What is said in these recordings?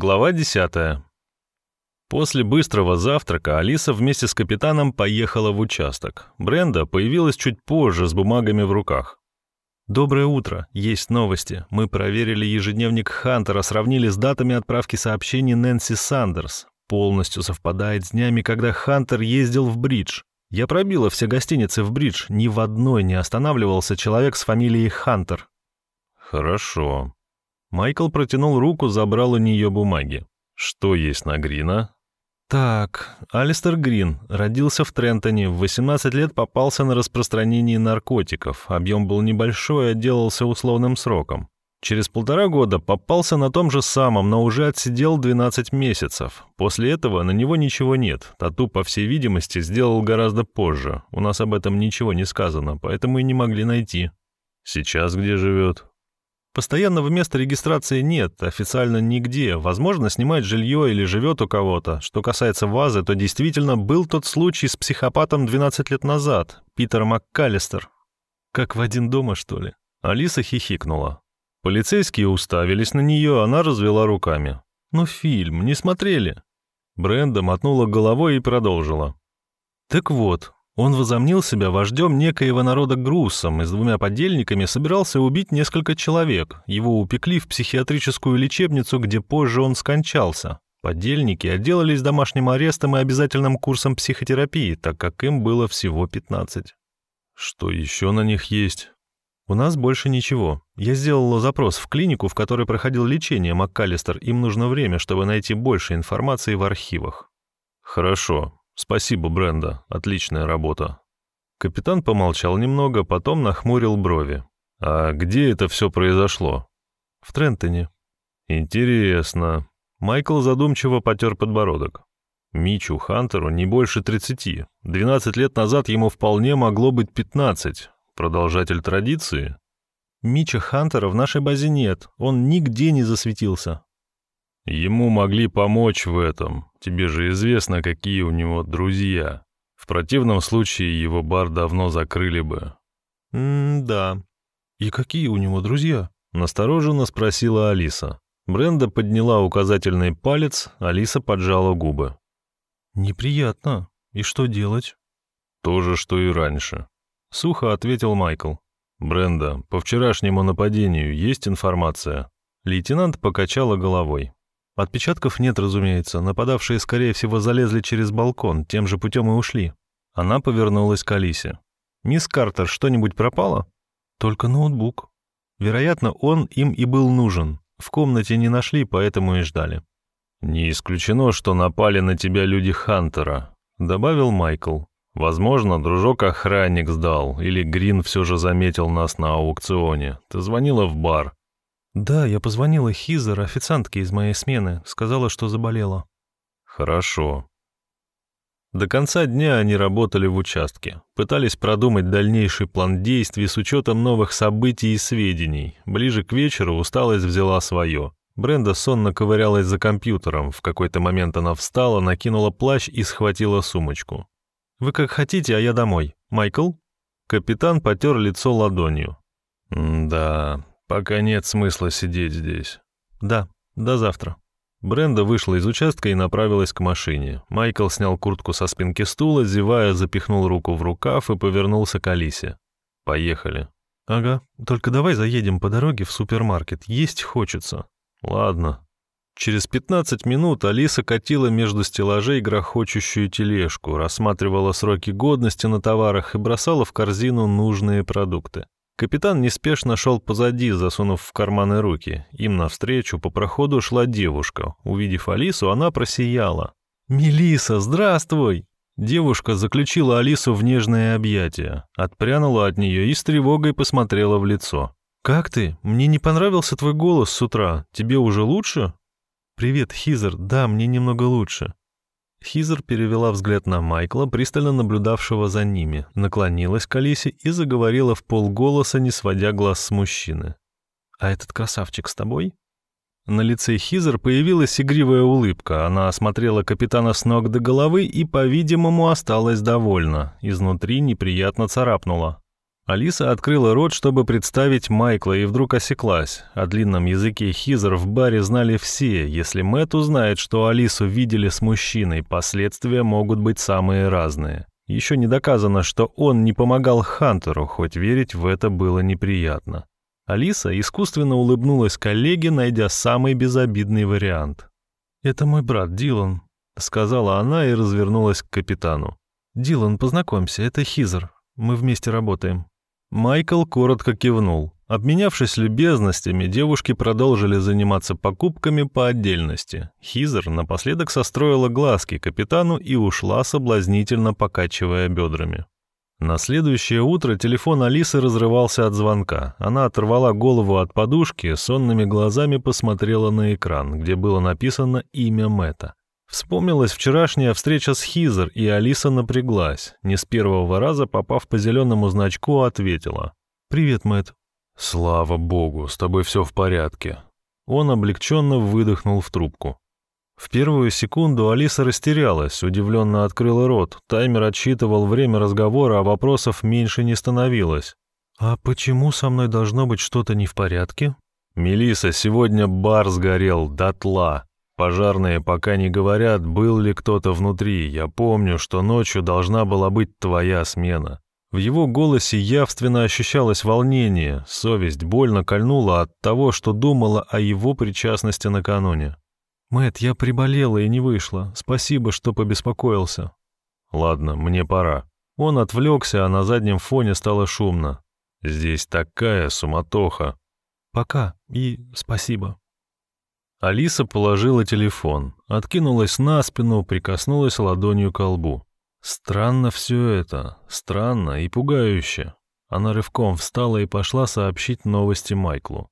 Глава 10. После быстрого завтрака Алиса вместе с капитаном поехала в участок. Бренда появилась чуть позже с бумагами в руках. «Доброе утро. Есть новости. Мы проверили ежедневник Хантера, сравнили с датами отправки сообщений Нэнси Сандерс. Полностью совпадает с днями, когда Хантер ездил в Бридж. Я пробила все гостиницы в Бридж. Ни в одной не останавливался человек с фамилией Хантер». «Хорошо». Майкл протянул руку, забрал у нее бумаги. «Что есть на Грина?» Так, Алистер Грин родился в Трентоне, в 18 лет попался на распространение наркотиков. Объем был небольшой, отделался условным сроком. Через полтора года попался на том же самом, но уже отсидел 12 месяцев. После этого на него ничего нет. Тату, по всей видимости, сделал гораздо позже. У нас об этом ничего не сказано, поэтому и не могли найти. Сейчас где живет? Постоянного места регистрации нет, официально нигде. Возможно, снимает жилье или живет у кого-то. Что касается вазы, то действительно был тот случай с психопатом 12 лет назад, Питер МакКаллистер. Как в один дома, что ли? Алиса хихикнула. Полицейские уставились на нее, она развела руками. «Ну, фильм, не смотрели?» Бренда мотнула головой и продолжила. «Так вот, он возомнил себя вождем некоего народа Груссом и с двумя подельниками собирался убить несколько человек. Его упекли в психиатрическую лечебницу, где позже он скончался. Подельники отделались домашним арестом и обязательным курсом психотерапии, так как им было всего 15. Что еще на них есть? У нас больше ничего. Я сделала запрос в клинику, в которой проходил лечение МакКаллистер. Им нужно время, чтобы найти больше информации в архивах. Хорошо, «Спасибо, Бренда. Отличная работа». Капитан помолчал немного, потом нахмурил брови. «А где это все произошло?» «В Трентоне». «Интересно». Майкл задумчиво потер подбородок. Мичу Хантеру не больше тридцати. Двенадцать лет назад ему вполне могло быть пятнадцать. Продолжатель традиции? Мича Хантера в нашей базе нет. Он нигде не засветился. Ему могли помочь в этом. Тебе же известно, какие у него друзья. В противном случае его бар давно закрыли бы. «М-да. И какие у него друзья?» — настороженно спросила Алиса. Бренда подняла указательный палец, Алиса поджала губы. «Неприятно. И что делать?» «То же, что и раньше», — сухо ответил Майкл. «Бренда, по вчерашнему нападению есть информация?» Лейтенант покачала головой. Отпечатков нет, разумеется. Нападавшие, скорее всего, залезли через балкон, тем же путем и ушли. Она повернулась к Алисе. «Мисс Картер, что-нибудь пропало?» «Только ноутбук. Вероятно, он им и был нужен. В комнате не нашли, поэтому и ждали». «Не исключено, что напали на тебя люди Хантера», — добавил Майкл. «Возможно, дружок-охранник сдал, или Грин все же заметил нас на аукционе. Ты звонила в бар. «Да, я позвонила Хизер, официантке из моей смены, сказала, что заболела». «Хорошо». До конца дня они работали в участке, пытались продумать дальнейший план действий с учетом новых событий и сведений. Ближе к вечеру усталость взяла свое. Бренда сонно ковырялась за компьютером. В какой-то момент она встала, накинула плащ и схватила сумочку. «Вы как хотите, а я домой. Майкл?» Капитан потер лицо ладонью. «Да, «Пока нет смысла сидеть здесь». «Да, до завтра». Бренда вышла из участка и направилась к машине. Майкл снял куртку со спинки стула, зевая, запихнул руку в рукав и повернулся к Алисе. «Поехали». «Ага, только давай заедем по дороге в супермаркет. Есть хочется». «Ладно». Через 15 минут Алиса катила между стеллажей грохочущую тележку, рассматривала сроки годности на товарах и бросала в корзину нужные продукты. Капитан неспешно шел позади, засунув в карманы руки. Им навстречу по проходу шла девушка. Увидев Алису, она просияла. Мелиса, здравствуй!» Девушка заключила Алису в нежное объятие, отпрянула от нее и с тревогой посмотрела в лицо. «Как ты? Мне не понравился твой голос с утра. Тебе уже лучше?» «Привет, Хизер. Да, мне немного лучше. Хизер перевела взгляд на Майкла, пристально наблюдавшего за ними, наклонилась к Алисе и заговорила в полголоса, не сводя глаз с мужчины. «А этот красавчик с тобой?» На лице Хизер появилась игривая улыбка. Она осмотрела капитана с ног до головы и, по-видимому, осталась довольна. Изнутри неприятно царапнула. Алиса открыла рот, чтобы представить Майкла, и вдруг осеклась. О длинном языке Хизер в баре знали все. Если Мэтт узнает, что Алису видели с мужчиной, последствия могут быть самые разные. Еще не доказано, что он не помогал Хантеру, хоть верить в это было неприятно. Алиса искусственно улыбнулась коллеге, найдя самый безобидный вариант. «Это мой брат Дилан», — сказала она и развернулась к капитану. «Дилан, познакомься, это Хизер. Мы вместе работаем». Майкл коротко кивнул. Обменявшись любезностями, девушки продолжили заниматься покупками по отдельности. Хизер напоследок состроила глазки капитану и ушла, соблазнительно покачивая бедрами. На следующее утро телефон Алисы разрывался от звонка. Она оторвала голову от подушки, сонными глазами посмотрела на экран, где было написано имя Мэта. Вспомнилась вчерашняя встреча с Хизер, и Алиса напряглась. Не с первого раза, попав по зеленому значку, ответила. «Привет, Мэтт». «Слава богу, с тобой все в порядке». Он облегченно выдохнул в трубку. В первую секунду Алиса растерялась, удивленно открыла рот. Таймер отсчитывал время разговора, а вопросов меньше не становилось. «А почему со мной должно быть что-то не в порядке?» Мелиса, сегодня бар сгорел дотла. Пожарные пока не говорят, был ли кто-то внутри. Я помню, что ночью должна была быть твоя смена. В его голосе явственно ощущалось волнение, совесть больно кольнула от того, что думала о его причастности накануне. Мэт, я приболела и не вышла. Спасибо, что побеспокоился. Ладно, мне пора. Он отвлекся, а на заднем фоне стало шумно. Здесь такая суматоха. Пока и спасибо. Алиса положила телефон, откинулась на спину, прикоснулась ладонью к лбу. Странно все это, странно и пугающе. Она рывком встала и пошла сообщить новости Майклу.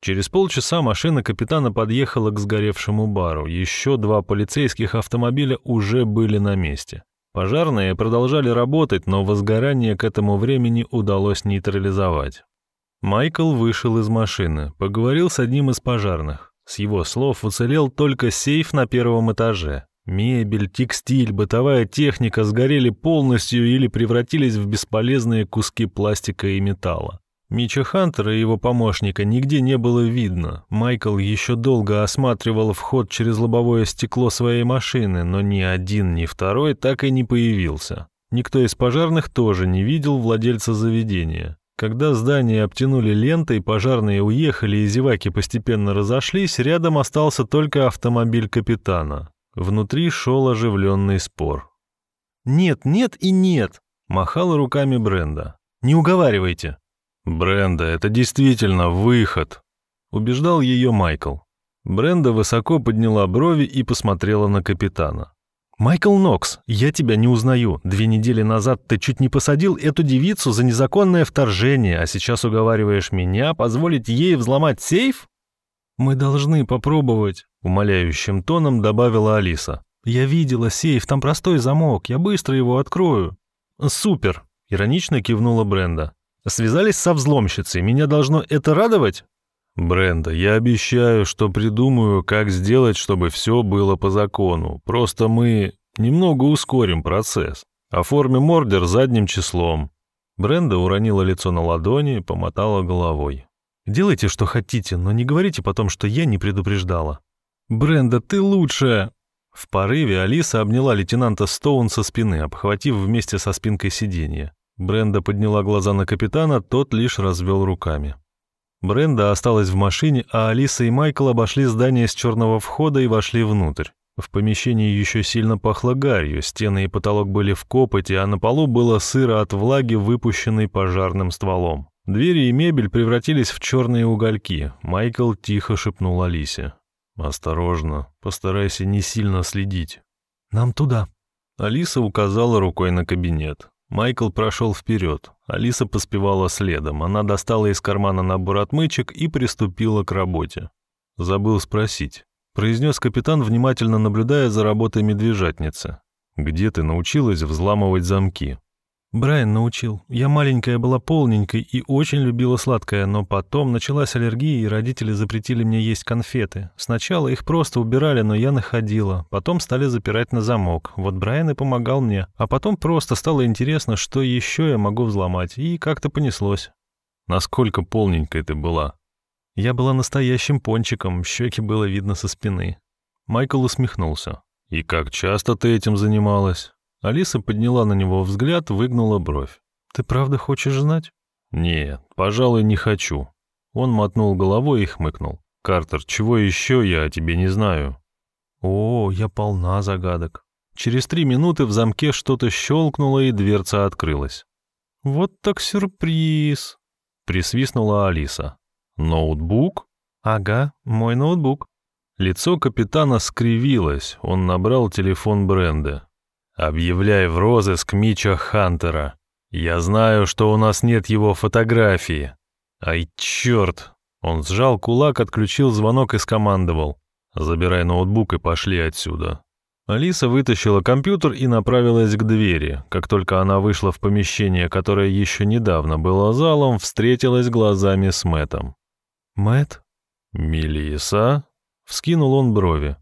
Через полчаса машина капитана подъехала к сгоревшему бару. Еще два полицейских автомобиля уже были на месте. Пожарные продолжали работать, но возгорание к этому времени удалось нейтрализовать. Майкл вышел из машины, поговорил с одним из пожарных. С его слов уцелел только сейф на первом этаже. Мебель, текстиль, бытовая техника сгорели полностью или превратились в бесполезные куски пластика и металла. Мича Хантера и его помощника нигде не было видно. Майкл еще долго осматривал вход через лобовое стекло своей машины, но ни один, ни второй так и не появился. Никто из пожарных тоже не видел владельца заведения. Когда здание обтянули лентой, пожарные уехали и зеваки постепенно разошлись, рядом остался только автомобиль капитана. Внутри шел оживленный спор. «Нет, нет и нет!» — махала руками Бренда. «Не уговаривайте!» «Бренда, это действительно выход!» — убеждал ее Майкл. Бренда высоко подняла брови и посмотрела на капитана. «Майкл Нокс, я тебя не узнаю. Две недели назад ты чуть не посадил эту девицу за незаконное вторжение, а сейчас уговариваешь меня позволить ей взломать сейф?» «Мы должны попробовать», — умоляющим тоном добавила Алиса. «Я видела сейф, там простой замок, я быстро его открою». «Супер», — иронично кивнула Бренда. «Связались со взломщицей, меня должно это радовать?» «Бренда, я обещаю, что придумаю, как сделать, чтобы все было по закону. Просто мы немного ускорим процесс. Оформим ордер задним числом». Бренда уронила лицо на ладони и помотала головой. «Делайте, что хотите, но не говорите потом, что я не предупреждала». «Бренда, ты лучшая!» В порыве Алиса обняла лейтенанта Стоун со спины, обхватив вместе со спинкой сиденья. Бренда подняла глаза на капитана, тот лишь развел руками. Бренда осталась в машине, а Алиса и Майкл обошли здание с черного входа и вошли внутрь. В помещении еще сильно пахло гарью, стены и потолок были в копоти, а на полу было сыро от влаги, выпущенной пожарным стволом. Двери и мебель превратились в черные угольки. Майкл тихо шепнул Алисе. «Осторожно, постарайся не сильно следить». «Нам туда». Алиса указала рукой на кабинет. Майкл прошел вперед. Алиса поспевала следом. Она достала из кармана набор отмычек и приступила к работе. «Забыл спросить», — произнес капитан, внимательно наблюдая за работой медвежатницы. «Где ты научилась взламывать замки?» Брайан научил. Я маленькая была полненькой и очень любила сладкое, но потом началась аллергия, и родители запретили мне есть конфеты. Сначала их просто убирали, но я находила. Потом стали запирать на замок. Вот Брайан и помогал мне. А потом просто стало интересно, что еще я могу взломать. И как-то понеслось. Насколько полненькой ты была? Я была настоящим пончиком, щеки было видно со спины. Майкл усмехнулся. «И как часто ты этим занималась?» Алиса подняла на него взгляд, выгнула бровь. «Ты правда хочешь знать?» «Нет, пожалуй, не хочу». Он мотнул головой и хмыкнул. «Картер, чего еще я о тебе не знаю?» «О, я полна загадок». Через три минуты в замке что-то щелкнуло, и дверца открылась. «Вот так сюрприз!» — присвистнула Алиса. «Ноутбук?» «Ага, мой ноутбук». Лицо капитана скривилось, он набрал телефон Бренда. Объявляй в розыск Мича Хантера. Я знаю, что у нас нет его фотографии. Ай, черт! Он сжал кулак, отключил звонок и скомандовал. Забирай ноутбук и пошли отсюда. Алиса вытащила компьютер и направилась к двери. Как только она вышла в помещение, которое еще недавно было залом, встретилась глазами с Мэтом. Мэт? Мелиса? Вскинул он брови.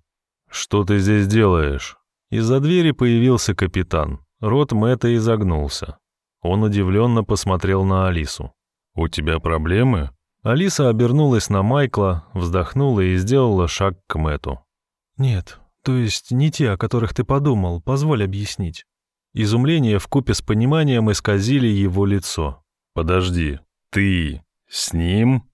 Что ты здесь делаешь? Из-за двери появился капитан. Рот Мэтта изогнулся. Он удивленно посмотрел на Алису. «У тебя проблемы?» Алиса обернулась на Майкла, вздохнула и сделала шаг к Мэту. «Нет, то есть не те, о которых ты подумал, позволь объяснить». Изумление вкупе с пониманием исказили его лицо. «Подожди, ты с ним?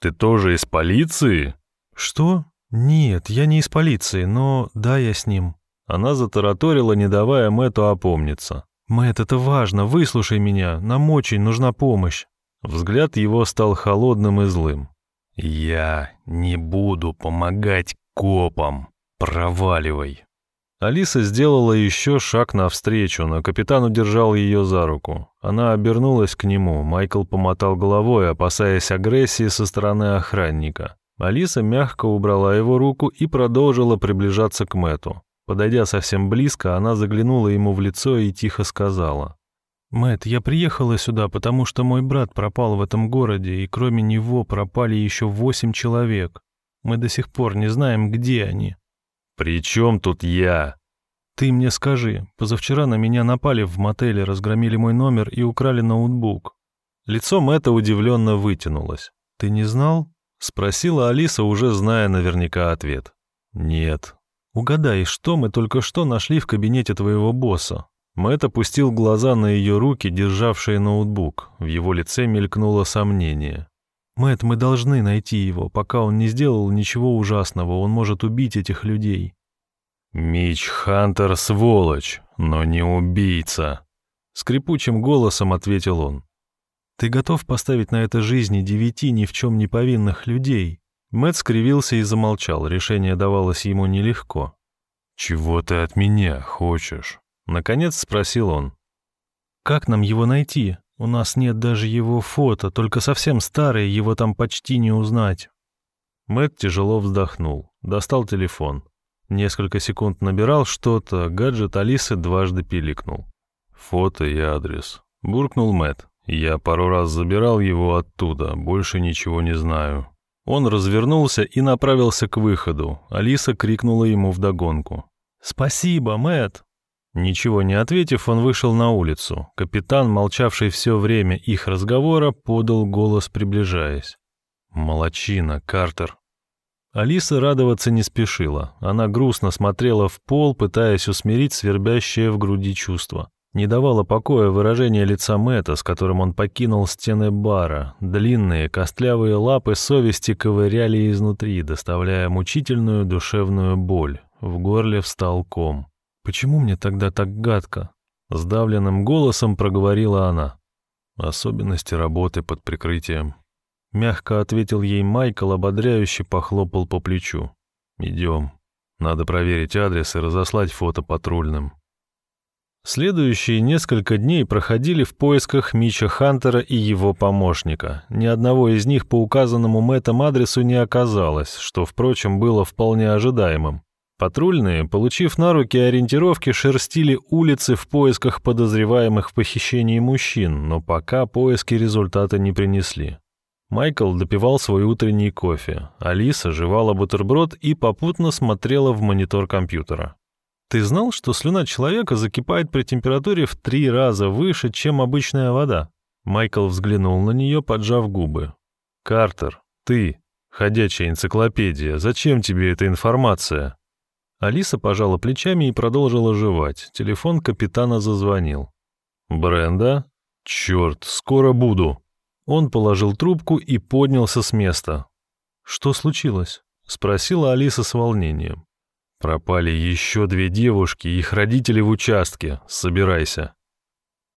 Ты тоже из полиции?» «Что? Нет, я не из полиции, но да, я с ним». Она затараторила, не давая Мэту опомниться. «Мэтт, это важно, выслушай меня, нам очень нужна помощь». Взгляд его стал холодным и злым. «Я не буду помогать копам. Проваливай». Алиса сделала еще шаг навстречу, но капитан удержал ее за руку. Она обернулась к нему, Майкл помотал головой, опасаясь агрессии со стороны охранника. Алиса мягко убрала его руку и продолжила приближаться к Мэту. Подойдя совсем близко, она заглянула ему в лицо и тихо сказала. «Мэтт, я приехала сюда, потому что мой брат пропал в этом городе, и кроме него пропали еще восемь человек. Мы до сих пор не знаем, где они». «При чем тут я?» «Ты мне скажи. Позавчера на меня напали в мотеле, разгромили мой номер и украли ноутбук». Лицо Мэтта удивленно вытянулось. «Ты не знал?» — спросила Алиса, уже зная наверняка ответ. «Нет», «Угадай, что мы только что нашли в кабинете твоего босса?» Мэтт опустил глаза на ее руки, державшие ноутбук. В его лице мелькнуло сомнение. «Мэтт, мы должны найти его. Пока он не сделал ничего ужасного, он может убить этих людей». «Мич Хантер — сволочь, но не убийца», — скрипучим голосом ответил он. «Ты готов поставить на это жизни девяти ни в чем не повинных людей?» Мэт скривился и замолчал, решение давалось ему нелегко. «Чего ты от меня хочешь?» — наконец спросил он. «Как нам его найти? У нас нет даже его фото, только совсем старые, его там почти не узнать». Мэт тяжело вздохнул, достал телефон. Несколько секунд набирал что-то, гаджет Алисы дважды пиликнул. «Фото и адрес», — буркнул Мэт. «Я пару раз забирал его оттуда, больше ничего не знаю. Он развернулся и направился к выходу. Алиса крикнула ему вдогонку. «Спасибо, Мэт. Ничего не ответив, он вышел на улицу. Капитан, молчавший все время их разговора, подал голос, приближаясь. «Молодчина, Картер». Алиса радоваться не спешила. Она грустно смотрела в пол, пытаясь усмирить свербящее в груди чувство. Не давало покоя выражение лица Мэтта, с которым он покинул стены бара. Длинные, костлявые лапы совести ковыряли изнутри, доставляя мучительную душевную боль. В горле встал ком. «Почему мне тогда так гадко?» Сдавленным голосом проговорила она. «Особенности работы под прикрытием». Мягко ответил ей Майкл, ободряюще похлопал по плечу. «Идем. Надо проверить адрес и разослать фото патрульным». Следующие несколько дней проходили в поисках Мича Хантера и его помощника. Ни одного из них по указанному Мэттом адресу не оказалось, что, впрочем, было вполне ожидаемым. Патрульные, получив на руки ориентировки, шерстили улицы в поисках подозреваемых в похищении мужчин, но пока поиски результата не принесли. Майкл допивал свой утренний кофе, Алиса жевала бутерброд и попутно смотрела в монитор компьютера. «Ты знал, что слюна человека закипает при температуре в три раза выше, чем обычная вода?» Майкл взглянул на нее, поджав губы. «Картер, ты, ходячая энциклопедия, зачем тебе эта информация?» Алиса пожала плечами и продолжила жевать. Телефон капитана зазвонил. «Бренда? Черт, скоро буду!» Он положил трубку и поднялся с места. «Что случилось?» — спросила Алиса с волнением. «Пропали еще две девушки, их родители в участке. Собирайся».